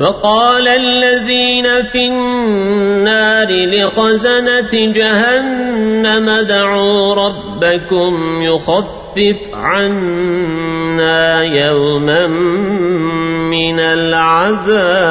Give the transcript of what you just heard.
وقال الذين في النار لخزنة جهنم دعوا ربكم يخفف عنا يوما من العذاب.